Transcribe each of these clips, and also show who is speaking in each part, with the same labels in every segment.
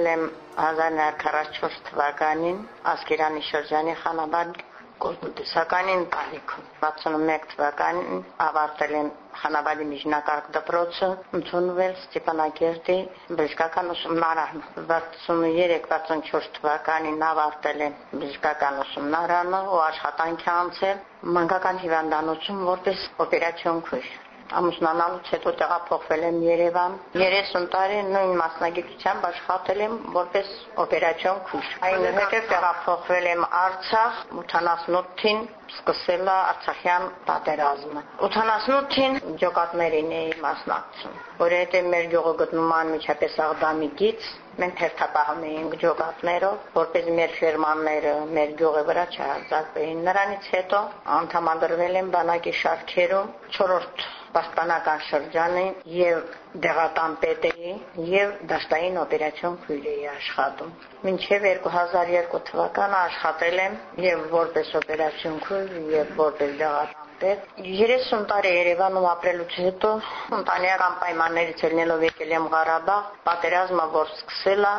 Speaker 1: Ծնվել եմ 1944 թվականին Ասկերանի շրջանի Խանաբադ Կոլկուտսականի ընտանիքում 61 թվականին ավարտել եմ Խանաբադի միջնակարգ դպրոցը, ընդունվել Ստեփանակերտի բժշկական ուսումնարանը։ 63-64 թվականին ավարտել եմ բժշկական ուսումնարանը ու աշխատանքի անցել մանկական հիվանդանոցում որպես օպերացիոն քույր ամուսնանալուց հետո տեղափոխվել եմ Երևան 30 տարի նույն մասնագիտությամբ աշխատել եմ որպես օպերացիոն քույր այնուհետև տեղափոխվել եմ Արցախ 88-ին սկսել է Արցախյան պատերազմը 88-ին ջոկատներին էի մասնակցում որովհետև մեր գյուղը գտնվում է միջապես Աղդամիկից մենք հերթապահում էինք ջոկատներով, որպես մեր ֆերմանները մեր գյուղի վրա չհարձակվեին։ Նրանից հետո անդամադրվել եմ բանակի շարքերում 4-րդ պաշտպանական շրջանի եւ դեղատան պետերի եւ դաշտային օպերացիոն քույրերի աշխատում։ Մինչև 2002 թվականը աշխատել եմ եւ որպես օպերացիոն քույր եւ որպես դեղատան պետ 30 տարի Երևանում ապրելուց հետո ընտանեկան պայմաններից ելնելով եկել եմ Ղարաբաղ, պատերազմը որ սկսել է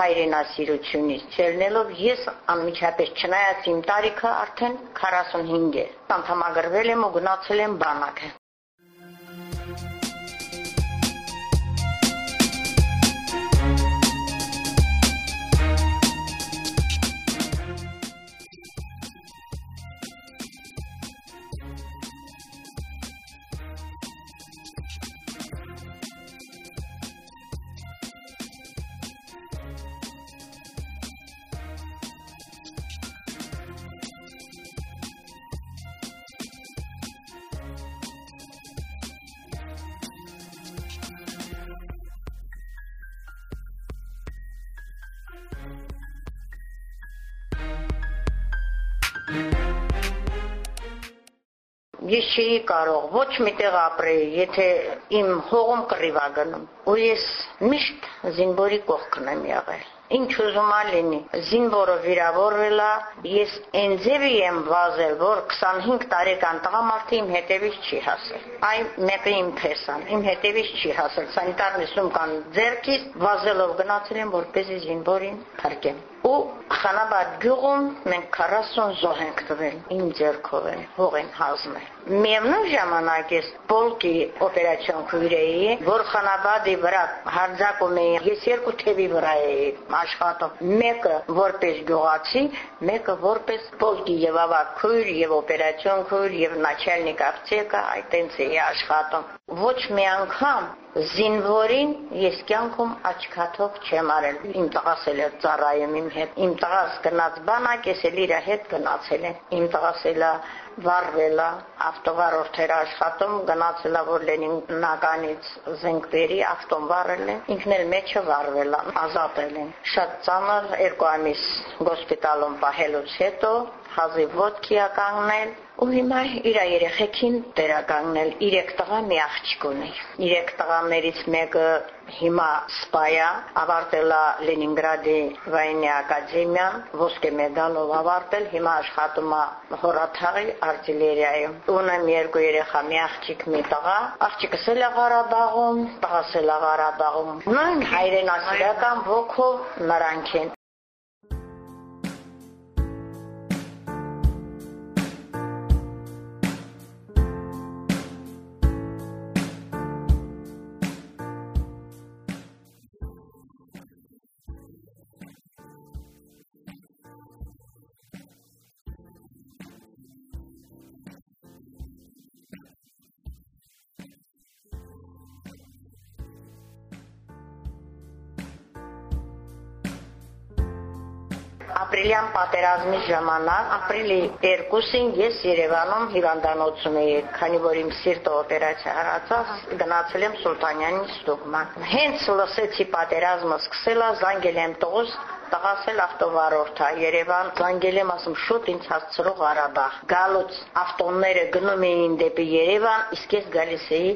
Speaker 1: հայրենասիրությունից ելնելով ես անմիջապես չնայած իմ տարիքը արդեն 45 է անդամագրվել եմ ու գնացել եմ բանակ Ես չէի կարող ոչ միտեղ ապրեի, եթե իմ հողում կռիվա գնում։ Ու ես միշտ զինվորի կողքն եմ եղել։ Ինչ ուզում լինի, զինվորը վիրավորվել է, ես այնձևի եմ վազել, որ 25 տարեկան տղամարդը իմ հետևից չի հասել։ Այ մեկը իմ փեսան, իմ հետևից չի հասել։ Սանիտար նստում կան ձերքից, վազելով գնացել եմ, որպեսզի զինվորին փրկեմ ու Խանաբադ գյուղում մենք 40 զոհ ենք տվել, իմ ձեռքով են, հող են հազմել։ Միևնույն ժամանակ ես Պոլկի օպերացիոն քույրեի, որ Խանաբադի վրա հարձակում էին, ես երկու թևի վրա էի աշխատում, մեկը որպես գյուղացի, մեկը որպես Պոլկի եւ ավակ քույր եւ օպերացիոն քույր եւ նաչալնիկ ապտեկա, այտենց էի աշխատում։ Ոչ մի անգամ զինվորին ես կյանքում աչքաթող չեմ արել։ Իմ տղաս էլ էր ծառայում իմ հետ։ Իմ տղաս գնաց բանակ, ես էլ իր հետ գնացել եմ։ Իմ տղաս էլ վառվել է, ավտովարորդեր աշխատում, գնացել է որ Լենինականից զենքերի ավտոն վառել է, ինքն էլ մեջը վառվել է, ազատել են։ Շատ ծանր երկու ամիս հոսպիտալում պահելուց հետո հազիվ ոդկի է կանգնել ու հիմա իր երեխեքին դերականգնել իրեք տղա մի աղջիկ ունի իրեք տղաներից մեկը հիմա սպայա ավարտել է Լենինգրադի վայնի ակադեմիան ոսկե մեդալով ավարտել հիմա աշխատում է հորաթաղի արտիլերիայում ունեմ երկու երեխա մի աղջիկ մի տղա աղջիկս էլ է Ղարաբաղում տղաս էլ է Ղարաբաղում նույն հայրենասիրական ոգով նրանք են ապրիլյան պատերազմի ժամանակ ապրիլի 2-ին ես Երևանում հիվանդանոցում էի, քանի որ իմ սիրտը օպերացիա արածած, գնացել եմ Սուլտանյանի ստուգման։ Հենց լսեցի պատերազմը սկսելա, զանգել եմ տղուս, տղասել ավտովարորդ է Երևան, զանգել եմ ասում շուտ ինձ հասցրու Ղարաբաղ։ Գալուց ավտոները գնում էին դեպի Երևան, իսկ ես գալիս էի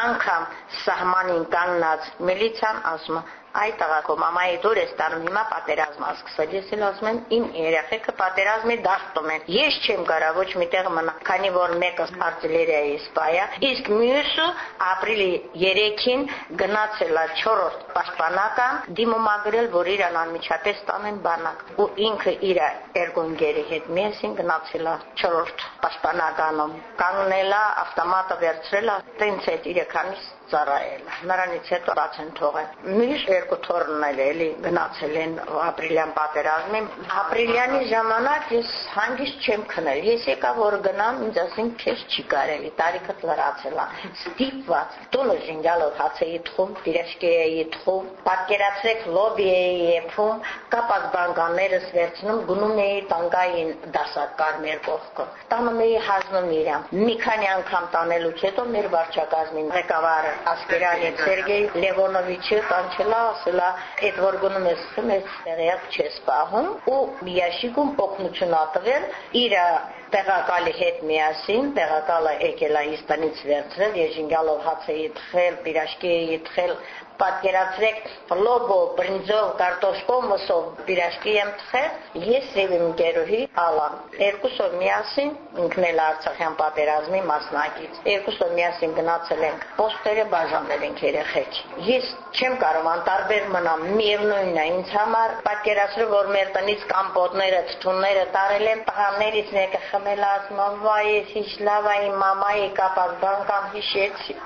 Speaker 1: անգամ սահմանին կանգնած միլիցիան ասում Այդ տղակո մամայի դուր է ստանում հիմա պատերազմը սկսել։ Ես էլ ասում եմ, իմ երեխեքը պատերազմի դաշտում են։ Ես չեմ կարա ոչ միտեղ մնա, քանի որ մեկը արտիլերիայի սպայա, իսկ մյուսը ապրիլի 3-ին գնացել է 4-րդ պաշտպանական դիմումագրել, որ իրան անմիջապես տանեն բանակ։ Ու ինքը իր երգոնգերի հետ միասին գնացել է 4-րդ պաշտպանականում։ Կանգնել է, ավտոմատը վերցրել է, տենց այդ իրականից ծառայել։ Նրանից հետո բաց են թողել։ Միշտ երկու թորնն էլ էլի գնացել են ապրիլյան պատերազմին։ Ապրիլյանի ժամանակ ես հանգիստ չեմ քնել։ Ես եկա որ գնամ, ինձ ասին քեզ չի կարելի, տարիքը լրացել է։ Ստիպված տունը ժինգալով հացեի թխում, դիրաշկեի թխում, պատկերացրեք լոբի էի եփում, կապած բանկաներս վերցնում, գնում էի տանկային դասակար մեր կողքը։ Տանում էի հազնում իրան։ Մի քանի անգամ տանելուց հետո մեր վարչակազմին ղեկավարը Ասկերանի Սերգեյ Լևոնովիչը կանչելա, ասելա, այդ որ գնում ես խմես տեղյակ չես պահում ու միաշիկում օգնություն ատվել իր տեղակալի հետ միասին, տեղակալը եկել է Իսպանից վերցրել, Եժինգալով հացեի թխել, պիրաշկեի թխել, պատկերացրեք լոբո, բրինձով, կարտոշկով, մսով պիրաշկի եմ թխել, ես եւ իմ գերուհի Ալան։ Երկուսով միասին ինքն էլ Արցախյան պատերազմի մասնակից։ Երկուսով միասին գնացել ենք պոստերը բաժանել ենք երեխեք։ Ես չեմ կարող անտարբեր մնամ, միևնույնն է ինձ համար պատկերացրու որ մեր տնից կամպոտները, թթունները տարել են տղաներից մեկը խմել ասում, վայ, ես հիշ լավ է իմ մամայի կապած բան կամ հիշեցի։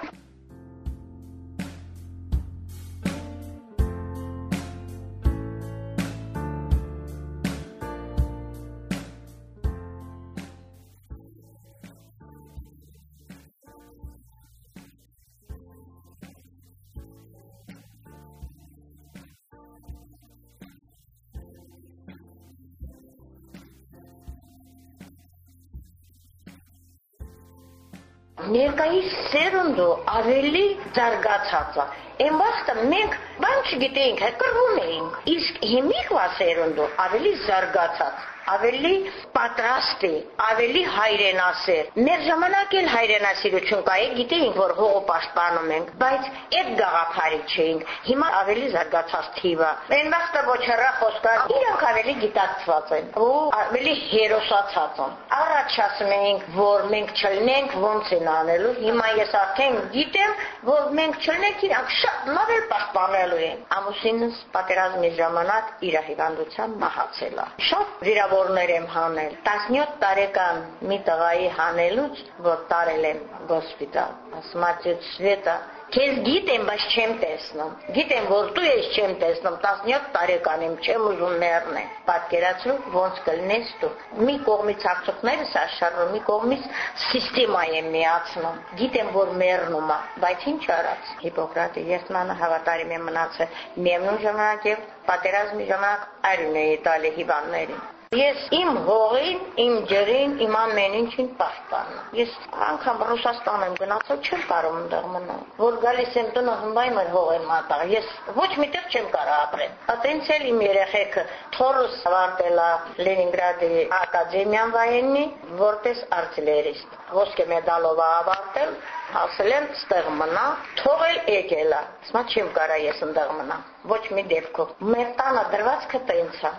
Speaker 1: ներկայիս սերունդը ավելի զարգացած է։ Այն վաղտը մենք բան չգիտեինք, հակրվում էինք։ Իսկ հիմիկվա սերունդը ավելի զարգացած ավելի պատրաստ է, ավելի հայրենասեր։ Մեր ժամանակ էլ հայրենասիրություն կա, գիտեինք, որ հողը պաշտպանում ենք, բայց այդ գաղափարի չէինք։ Հիմա ավելի զարգացած թիվը։ Այն վաղտը ոչ հեռա խոսքա, իրանք ավելի գիտակցված են ու ավելի հերոսացած են։ Առաջ ասում էինք, որ մենք չլնենք ոնց են անելու։ Հիմա ես արդեն գիտեմ, որ մենք չլնենք, իրանք շատ լավ էլ պաշտպանելու են։ Ամուսինս պատերազմի ժամանակ իր հիվանդությամբ մահացել է։ Շատ վիրավոր որներ եմ հանել 17 տարեկան մի տղայի հանելուց որ տարել եմ գոսպիտալ ասում է Սվետա Քեզ գիտեմ, բայց չեմ տեսնում։ Գիտեմ, որ դու ես չեմ տեսնում, 17 տարեկան եմ, չեմ ուզում մեռնել։ Պատկերացրու, ոնց կլնես դու։ Մի կողմից արցուկներս աշխարհում, մի կողմից համակարգ եմ միացնում։ Գիտեմ, որ մեռնում է, բայց ինչ արած։ Հիպոկրատը երթմանը հավատարիմ է մնացել։ Միևնույն ժամանակ եւ պատերազմի ժամանակ այրուն էի տալի հիվանդներին։ Ես իմ հողին, իմ ջրին, իմ ամեն ինչին պաշտպանում։ Ես անգամ Ռուսաստան եմ գնացել, չեմ կարող այնտեղ մնալ։ Որ գալիս եմ տնը հմբայում եմ հողեր մատաղ։ Ես ոչ միտեղ չեմ կարող ապրել։ Ատենց էլ իմ երեխեքը թորս ավարտել է Լենինգրադի ակադեմիան վայենի որպես արտիլերիստ։ Ոսկե մեդալով ավարտել, ասել եմ ստեղ մնա, թողել եկելա։ Սա չեմ կարա ես ընդեղ մնա։ Ոչ մի դեպքով։ Մեր տանը դրվածքը տենց է։